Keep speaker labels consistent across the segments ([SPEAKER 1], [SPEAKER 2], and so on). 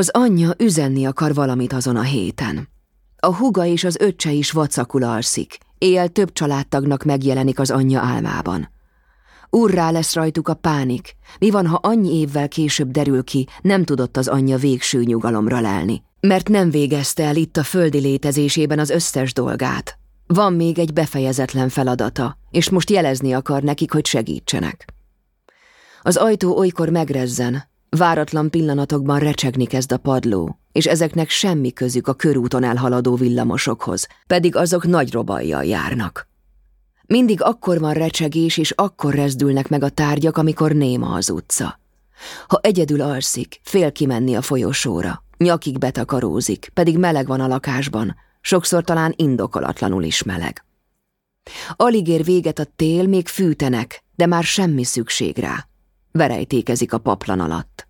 [SPEAKER 1] Az anyja üzenni akar valamit azon a héten. A huga és az öccse is vacakul alszik, éjjel több családtagnak megjelenik az anyja álmában. Urrá lesz rajtuk a pánik. Mi van, ha annyi évvel később derül ki, nem tudott az anyja végső nyugalomra lelni, mert nem végezte el itt a földi létezésében az összes dolgát. Van még egy befejezetlen feladata, és most jelezni akar nekik, hogy segítsenek. Az ajtó olykor megrezzen, váratlan pillanatokban recsegni kezd a padló, és ezeknek semmi közük a körúton elhaladó villamosokhoz, pedig azok nagy robajjal járnak. Mindig akkor van recsegés, és akkor rezdülnek meg a tárgyak, amikor néma az utca. Ha egyedül alszik, fél kimenni a folyosóra, nyakig betakarózik, pedig meleg van a lakásban, sokszor talán indokolatlanul is meleg. Alig ér véget a tél, még fűtenek, de már semmi szükség rá. Verejtékezik a paplan alatt.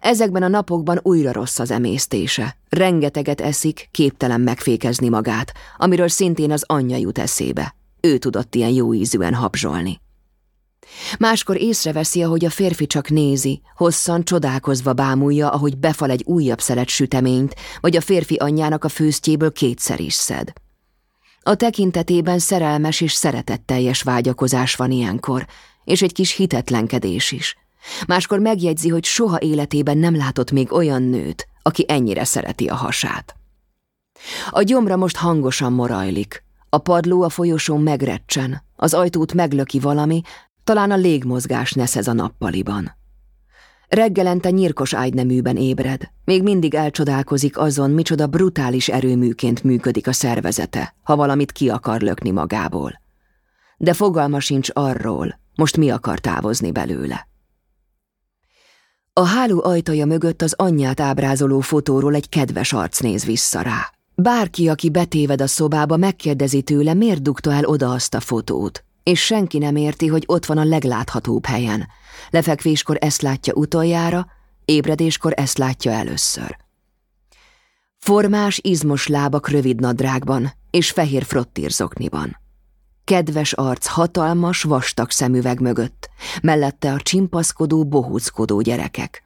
[SPEAKER 1] Ezekben a napokban újra rossz az emésztése. Rengeteget eszik, képtelen megfékezni magát, amiről szintén az anyja jut eszébe. Ő tudott ilyen jó ízűen habzsolni. Máskor észreveszi, ahogy a férfi csak nézi, hosszan csodálkozva bámulja, ahogy befal egy újabb szelet süteményt, vagy a férfi anyjának a főztjéből kétszer is szed. A tekintetében szerelmes és szeretetteljes vágyakozás van ilyenkor, és egy kis hitetlenkedés is. Máskor megjegyzi, hogy soha életében nem látott még olyan nőt, aki ennyire szereti a hasát. A gyomra most hangosan morajlik, a padló a folyosón megrecsen, az ajtót meglöki valami, talán a légmozgás neszez a nappaliban. Reggelente nyírkos ágyneműben ébred, még mindig elcsodálkozik azon, micsoda brutális erőműként működik a szervezete, ha valamit ki akar lökni magából. De fogalma sincs arról, most mi akar távozni belőle. A háló ajtaja mögött az anyját ábrázoló fotóról egy kedves arc néz vissza rá. Bárki, aki betéved a szobába, megkérdezi tőle, miért dugta el oda azt a fotót, és senki nem érti, hogy ott van a legláthatóbb helyen. Lefekvéskor ezt látja utoljára, ébredéskor ezt látja először. Formás, izmos lábak rövid nadrágban és fehér frottírzokniban. Kedves arc hatalmas, vastag szemüveg mögött, mellette a csimpaszkodó, bohóckodó gyerekek.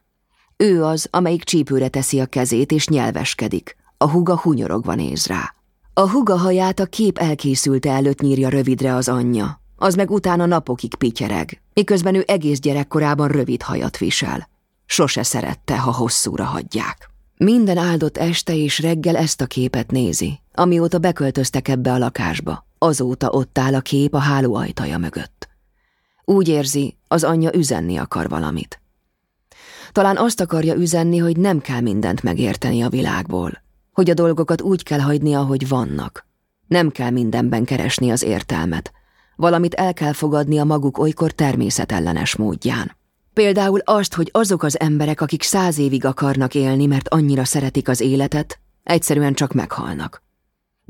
[SPEAKER 1] Ő az, amelyik csípőre teszi a kezét és nyelveskedik, a huga hunyorogva néz rá. A huga haját a kép elkészülte előtt nyírja rövidre az anyja, az meg utána napokig pityereg, miközben ő egész gyerekkorában rövid hajat visel. Sose szerette, ha hosszúra hagyják. Minden áldott este és reggel ezt a képet nézi, amióta beköltöztek ebbe a lakásba. Azóta ott áll a kép a háló ajtaja mögött. Úgy érzi, az anyja üzenni akar valamit. Talán azt akarja üzenni, hogy nem kell mindent megérteni a világból, hogy a dolgokat úgy kell hagyni, ahogy vannak. Nem kell mindenben keresni az értelmet. Valamit el kell fogadni a maguk olykor természetellenes módján. Például azt, hogy azok az emberek, akik száz évig akarnak élni, mert annyira szeretik az életet, egyszerűen csak meghalnak.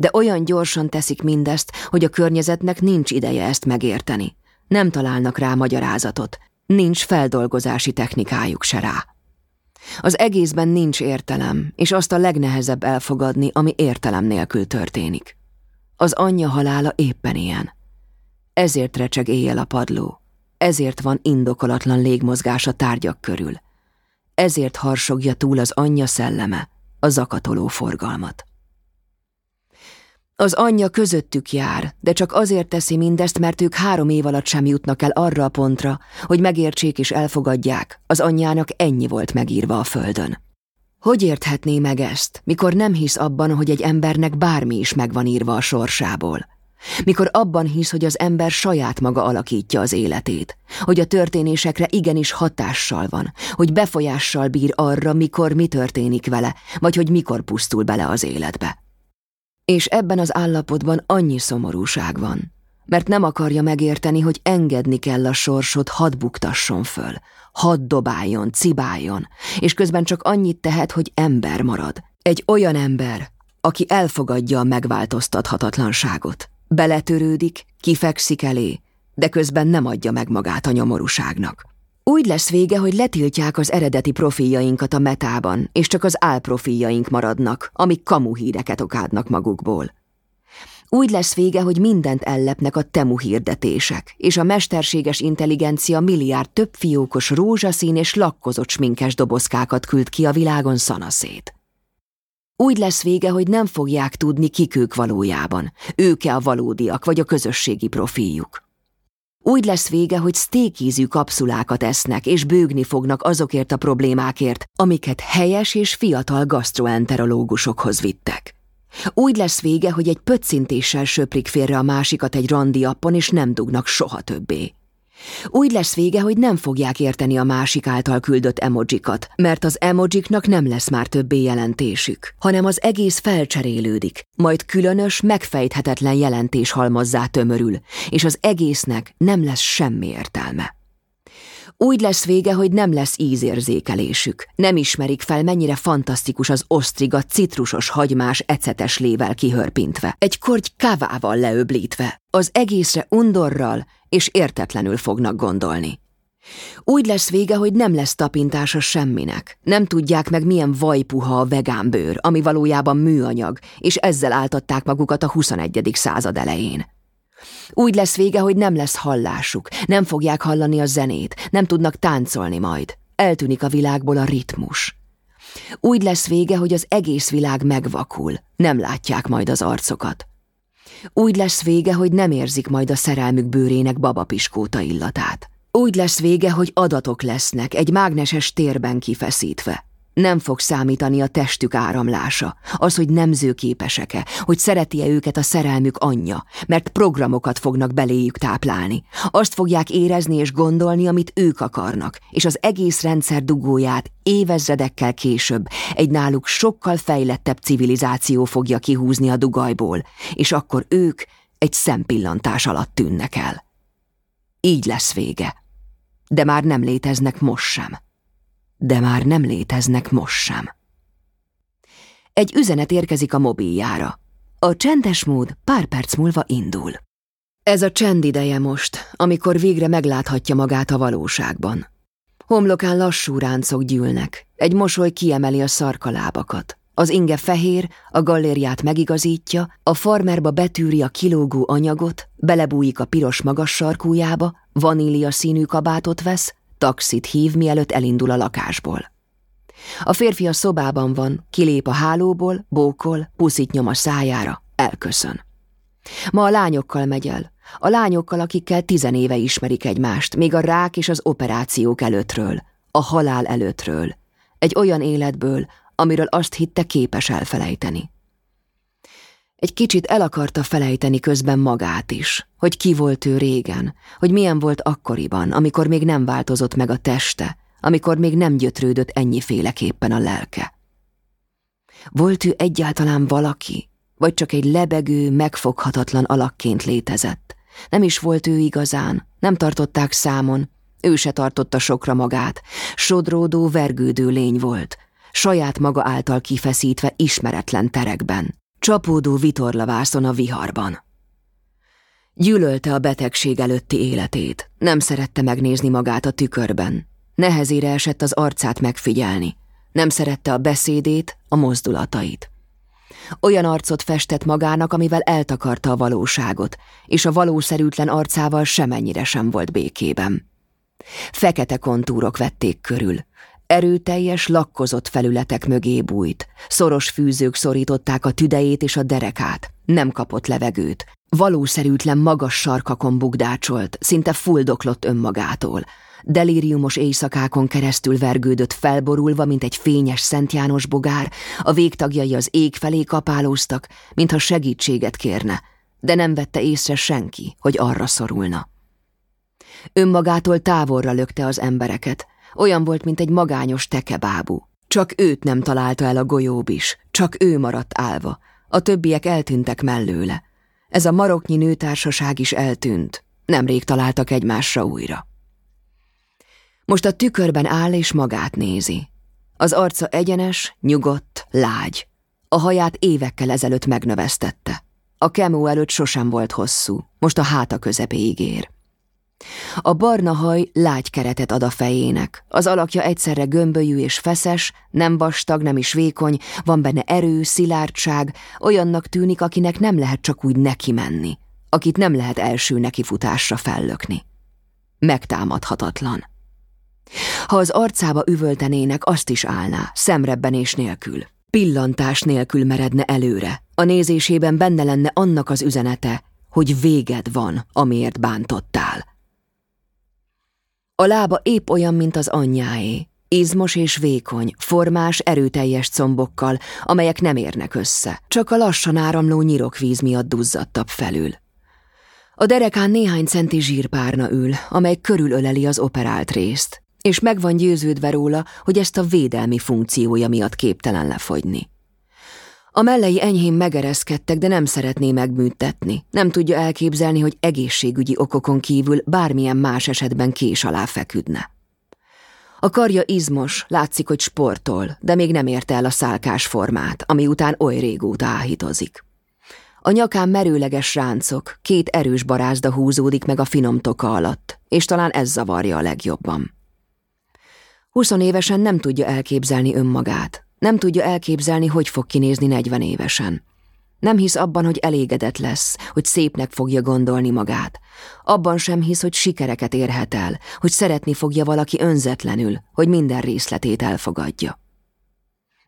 [SPEAKER 1] De olyan gyorsan teszik mindezt, hogy a környezetnek nincs ideje ezt megérteni. Nem találnak rá magyarázatot, nincs feldolgozási technikájuk se rá. Az egészben nincs értelem, és azt a legnehezebb elfogadni, ami értelem nélkül történik. Az anyja halála éppen ilyen. Ezért recseg éjjel a padló. Ezért van indokolatlan légmozgás a tárgyak körül. Ezért harsogja túl az anyja szelleme, a zakatoló forgalmat. Az anyja közöttük jár, de csak azért teszi mindezt, mert ők három év alatt sem jutnak el arra a pontra, hogy megértsék és elfogadják, az anyjának ennyi volt megírva a földön. Hogy érthetné meg ezt, mikor nem hisz abban, hogy egy embernek bármi is megvan írva a sorsából? Mikor abban hisz, hogy az ember saját maga alakítja az életét, hogy a történésekre igenis hatással van, hogy befolyással bír arra, mikor mi történik vele, vagy hogy mikor pusztul bele az életbe. És ebben az állapotban annyi szomorúság van, mert nem akarja megérteni, hogy engedni kell a sorsot, hadd buktasson föl, hadd dobáljon, cibáljon, és közben csak annyit tehet, hogy ember marad. Egy olyan ember, aki elfogadja a megváltoztathatatlanságot. Beletörődik, kifekszik elé, de közben nem adja meg magát a nyomorúságnak. Úgy lesz vége, hogy letiltják az eredeti profiljainkat a metában, és csak az álprofiljaink maradnak, amik kamuhíreket okádnak magukból. Úgy lesz vége, hogy mindent ellepnek a temu hirdetések, és a mesterséges intelligencia milliárd több fiókos rózsaszín és lakkozott sminkes dobozkákat küld ki a világon szanaszét. Úgy lesz vége, hogy nem fogják tudni, kik ők valójában, ők-e a valódiak, vagy a közösségi profiljuk. Úgy lesz vége, hogy sztékízű kapszulákat esznek, és bőgni fognak azokért a problémákért, amiket helyes és fiatal gastroenterológusokhoz vittek. Úgy lesz vége, hogy egy pöccintéssel söprik félre a másikat egy randi appon, és nem dugnak soha többé. Úgy lesz vége, hogy nem fogják érteni a másik által küldött emojikat, mert az emojiknak nem lesz már többé jelentésük, hanem az egész felcserélődik, majd különös, megfejthetetlen jelentés halmozzá tömörül, és az egésznek nem lesz semmi értelme. Úgy lesz vége, hogy nem lesz ízérzékelésük. Nem ismerik fel, mennyire fantasztikus az osztriga citrusos hagymás ecetes lével kihörpintve, egy korty kávával leöblítve, az egészre undorral és értetlenül fognak gondolni. Úgy lesz vége, hogy nem lesz tapintása semminek. Nem tudják meg, milyen vajpuha a vegán bőr, ami valójában műanyag, és ezzel áltatták magukat a 21. század elején. Úgy lesz vége, hogy nem lesz hallásuk, nem fogják hallani a zenét, nem tudnak táncolni majd. Eltűnik a világból a ritmus. Úgy lesz vége, hogy az egész világ megvakul, nem látják majd az arcokat. Úgy lesz vége, hogy nem érzik majd a szerelmük bőrének babapiskóta illatát. Úgy lesz vége, hogy adatok lesznek, egy mágneses térben kifeszítve. Nem fog számítani a testük áramlása, az, hogy nemzőképesek-e, hogy szereti-e őket a szerelmük anyja, mert programokat fognak beléjük táplálni. Azt fogják érezni és gondolni, amit ők akarnak, és az egész rendszer dugóját évezredekkel később egy náluk sokkal fejlettebb civilizáció fogja kihúzni a dugajból, és akkor ők egy szempillantás alatt tűnnek el. Így lesz vége. De már nem léteznek most sem de már nem léteznek most sem. Egy üzenet érkezik a mobiljára. A csendes mód pár perc múlva indul. Ez a csend ideje most, amikor végre megláthatja magát a valóságban. Homlokán lassú ráncok gyűlnek, egy mosoly kiemeli a szarkalábakat. Az inge fehér, a gallériát megigazítja, a farmerba betűri a kilógó anyagot, belebújik a piros magas sarkújába, vanília színű kabátot vesz, Taxit hív, mielőtt elindul a lakásból. A férfi a szobában van, kilép a hálóból, bókol, puszit nyom a szájára, elköszön. Ma a lányokkal megy el, a lányokkal, akikkel tizenéve ismerik egymást, még a rák és az operációk előttről, a halál előttről, egy olyan életből, amiről azt hitte képes elfelejteni. Egy kicsit el akarta felejteni közben magát is, hogy ki volt ő régen, hogy milyen volt akkoriban, amikor még nem változott meg a teste, amikor még nem gyötrődött ennyiféleképpen a lelke. Volt ő egyáltalán valaki, vagy csak egy lebegő, megfoghatatlan alakként létezett? Nem is volt ő igazán, nem tartották számon, ő se tartotta sokra magát, sodródó, vergődő lény volt, saját maga által kifeszítve ismeretlen terekben. Csapódó vitorlavászon a viharban. Gyűlölte a betegség előtti életét, nem szerette megnézni magát a tükörben. Nehezére esett az arcát megfigyelni. Nem szerette a beszédét, a mozdulatait. Olyan arcot festett magának, amivel eltakarta a valóságot, és a valószerűtlen arcával semennyire sem volt békében. Fekete kontúrok vették körül, Erőteljes, lakkozott felületek mögé bújt. Szoros fűzők szorították a tüdejét és a derekát. Nem kapott levegőt. Valószerűtlen magas sarkakon bugdácsolt, szinte fuldoklott önmagától. Delíriumos éjszakákon keresztül vergődött felborulva, mint egy fényes Szent János bogár, a végtagjai az ég felé kapálóztak, mintha segítséget kérne, de nem vette észre senki, hogy arra szorulna. Önmagától távolra lökte az embereket, olyan volt, mint egy magányos tekebábú. Csak őt nem találta el a golyób is, csak ő maradt állva. A többiek eltűntek mellőle. Ez a maroknyi nőtársaság is eltűnt. Nemrég találtak egymásra újra. Most a tükörben áll és magát nézi. Az arca egyenes, nyugodt, lágy. A haját évekkel ezelőtt megnövesztette. A kemó előtt sosem volt hosszú, most a háta közepéig ér. A barna haj lágy keretet ad a fejének. Az alakja egyszerre gömbölyű és feszes, nem vastag, nem is vékony, van benne erő, szilárdság, olyannak tűnik, akinek nem lehet csak úgy neki menni, akit nem lehet első nekifutásra fellökni. Megtámadhatatlan. Ha az arcába üvöltenének, azt is állná, szemrebbenés nélkül. Pillantás nélkül meredne előre. A nézésében benne lenne annak az üzenete, hogy véged van, amiért bántottál. A lába épp olyan, mint az anyjáé, izmos és vékony, formás, erőteljes combokkal, amelyek nem érnek össze, csak a lassan áramló nyirokvíz miatt duzzadtabb felül. A derekán néhány centi zsírpárna ül, amely körülöleli az operált részt, és meg van győződve róla, hogy ezt a védelmi funkciója miatt képtelen lefogyni. A mellei enyhén megereszkedtek, de nem szeretné megműtetni. Nem tudja elképzelni, hogy egészségügyi okokon kívül bármilyen más esetben kés alá feküdne. A karja izmos, látszik, hogy sportol, de még nem érte el a szálkás formát, ami után oly régóta áhítozik. A nyakán merőleges ráncok, két erős barázda húzódik meg a finom toka alatt, és talán ez zavarja a legjobban. Huszonévesen nem tudja elképzelni önmagát, nem tudja elképzelni, hogy fog kinézni negyven évesen. Nem hisz abban, hogy elégedett lesz, hogy szépnek fogja gondolni magát. Abban sem hisz, hogy sikereket érhet el, hogy szeretni fogja valaki önzetlenül, hogy minden részletét elfogadja.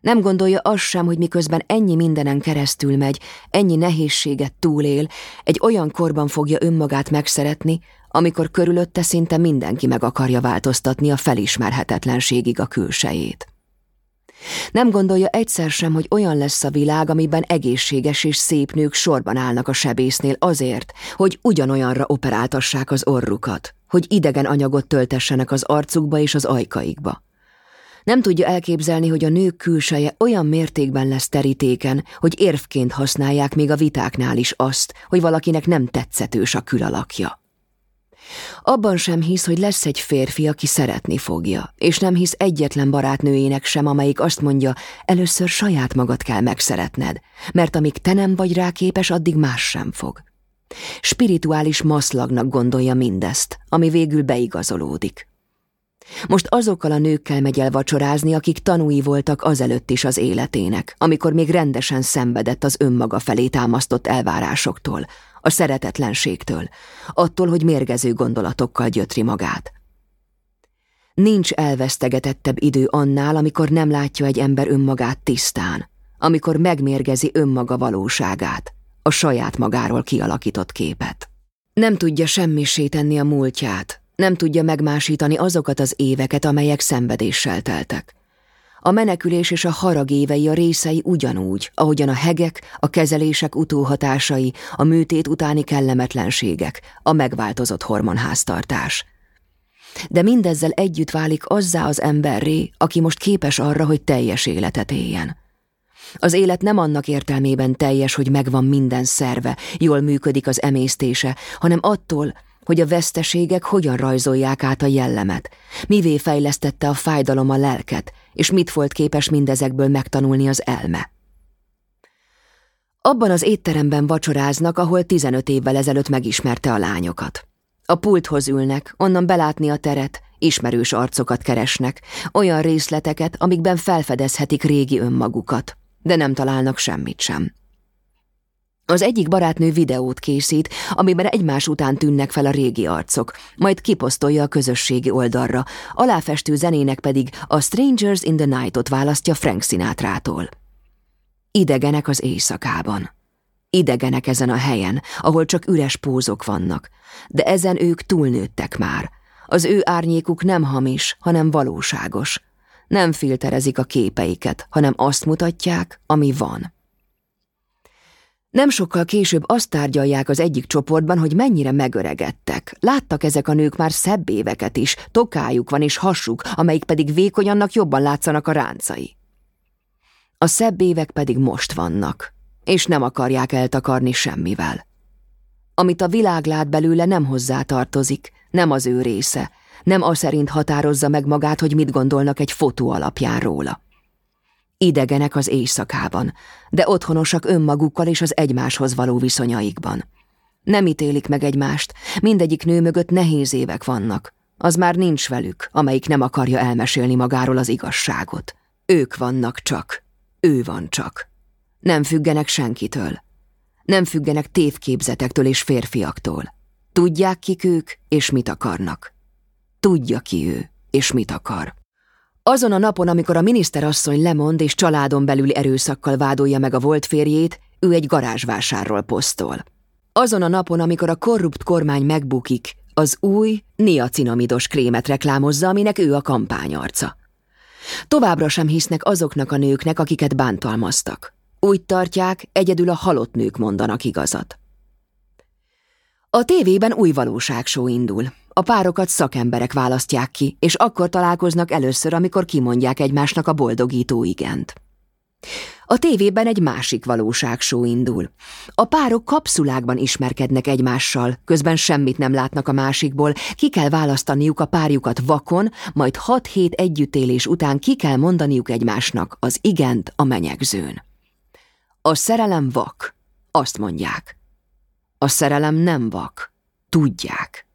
[SPEAKER 1] Nem gondolja az sem, hogy miközben ennyi mindenen keresztül megy, ennyi nehézséget túlél, egy olyan korban fogja önmagát megszeretni, amikor körülötte szinte mindenki meg akarja változtatni a felismerhetetlenségig a külsejét. Nem gondolja egyszer sem, hogy olyan lesz a világ, amiben egészséges és szép nők sorban állnak a sebésznél azért, hogy ugyanolyanra operáltassák az orrukat, hogy idegen anyagot töltessenek az arcukba és az ajkaikba. Nem tudja elképzelni, hogy a nők külseje olyan mértékben lesz terítéken, hogy érvként használják még a vitáknál is azt, hogy valakinek nem tetszetős a külalakja. Abban sem hisz, hogy lesz egy férfi, aki szeretni fogja, és nem hisz egyetlen barátnőjének sem, amelyik azt mondja, először saját magad kell megszeretned, mert amíg te nem vagy rá képes, addig más sem fog. Spirituális maszlagnak gondolja mindezt, ami végül beigazolódik. Most azokkal a nőkkel megy el vacsorázni, akik tanúi voltak azelőtt is az életének, amikor még rendesen szenvedett az önmaga felé támasztott elvárásoktól, a szeretetlenségtől, attól, hogy mérgező gondolatokkal gyötri magát. Nincs elvesztegetettebb idő annál, amikor nem látja egy ember önmagát tisztán, amikor megmérgezi önmaga valóságát, a saját magáról kialakított képet. Nem tudja semmisé tenni a múltját, nem tudja megmásítani azokat az éveket, amelyek szenvedéssel teltek. A menekülés és a harag évei a részei ugyanúgy, ahogyan a hegek, a kezelések utóhatásai, a műtét utáni kellemetlenségek, a megváltozott hormonháztartás. De mindezzel együtt válik azzá az emberré, aki most képes arra, hogy teljes életet éljen. Az élet nem annak értelmében teljes, hogy megvan minden szerve, jól működik az emésztése, hanem attól, hogy a veszteségek hogyan rajzolják át a jellemet, mivé fejlesztette a fájdalom a lelket, és mit volt képes mindezekből megtanulni az elme. Abban az étteremben vacsoráznak, ahol 15 évvel ezelőtt megismerte a lányokat. A pulthoz ülnek, onnan belátni a teret, ismerős arcokat keresnek, olyan részleteket, amikben felfedezhetik régi önmagukat, de nem találnak semmit sem. Az egyik barátnő videót készít, amiben egymás után tűnnek fel a régi arcok, majd kiposztolja a közösségi oldalra, aláfestő zenének pedig a Strangers in the Night-ot választja Frank Sinatra-tól. Idegenek az éjszakában. Idegenek ezen a helyen, ahol csak üres pózok vannak, de ezen ők túlnőttek már. Az ő árnyékuk nem hamis, hanem valóságos. Nem filterezik a képeiket, hanem azt mutatják, ami van. Nem sokkal később azt tárgyalják az egyik csoportban, hogy mennyire megöregedtek. Láttak ezek a nők már szebb éveket is, tokájuk van és hasuk, amelyik pedig vékony, annak jobban látszanak a ráncai. A szebb évek pedig most vannak, és nem akarják eltakarni semmivel. Amit a világ lát belőle nem hozzá tartozik, nem az ő része, nem az szerint határozza meg magát, hogy mit gondolnak egy fotó alapján róla. Idegenek az éjszakában, de otthonosak önmagukkal és az egymáshoz való viszonyaikban. Nem ítélik meg egymást, mindegyik nő mögött nehéz évek vannak. Az már nincs velük, amelyik nem akarja elmesélni magáról az igazságot. Ők vannak csak. Ő van csak. Nem függenek senkitől. Nem függenek tévképzetektől és férfiaktól. Tudják, kik ők, és mit akarnak. Tudja ki ő, és mit akar. Azon a napon, amikor a miniszterasszony lemond és családon belüli erőszakkal vádolja meg a volt férjét, ő egy garázsvásárról posztol. Azon a napon, amikor a korrupt kormány megbukik, az új, niacinamidos krémet reklámozza, aminek ő a kampányarca. Továbbra sem hisznek azoknak a nőknek, akiket bántalmaztak. Úgy tartják, egyedül a halott nők mondanak igazat. A tévében új valóságsó indul. A párokat szakemberek választják ki, és akkor találkoznak először, amikor kimondják egymásnak a boldogító igent. A tévében egy másik valóságsó indul. A párok kapszulákban ismerkednek egymással, közben semmit nem látnak a másikból, ki kell választaniuk a párjukat vakon, majd hat hét együttélés után ki kell mondaniuk egymásnak az igent a menyegzőn. A szerelem vak, azt mondják. A szerelem nem vak, tudják.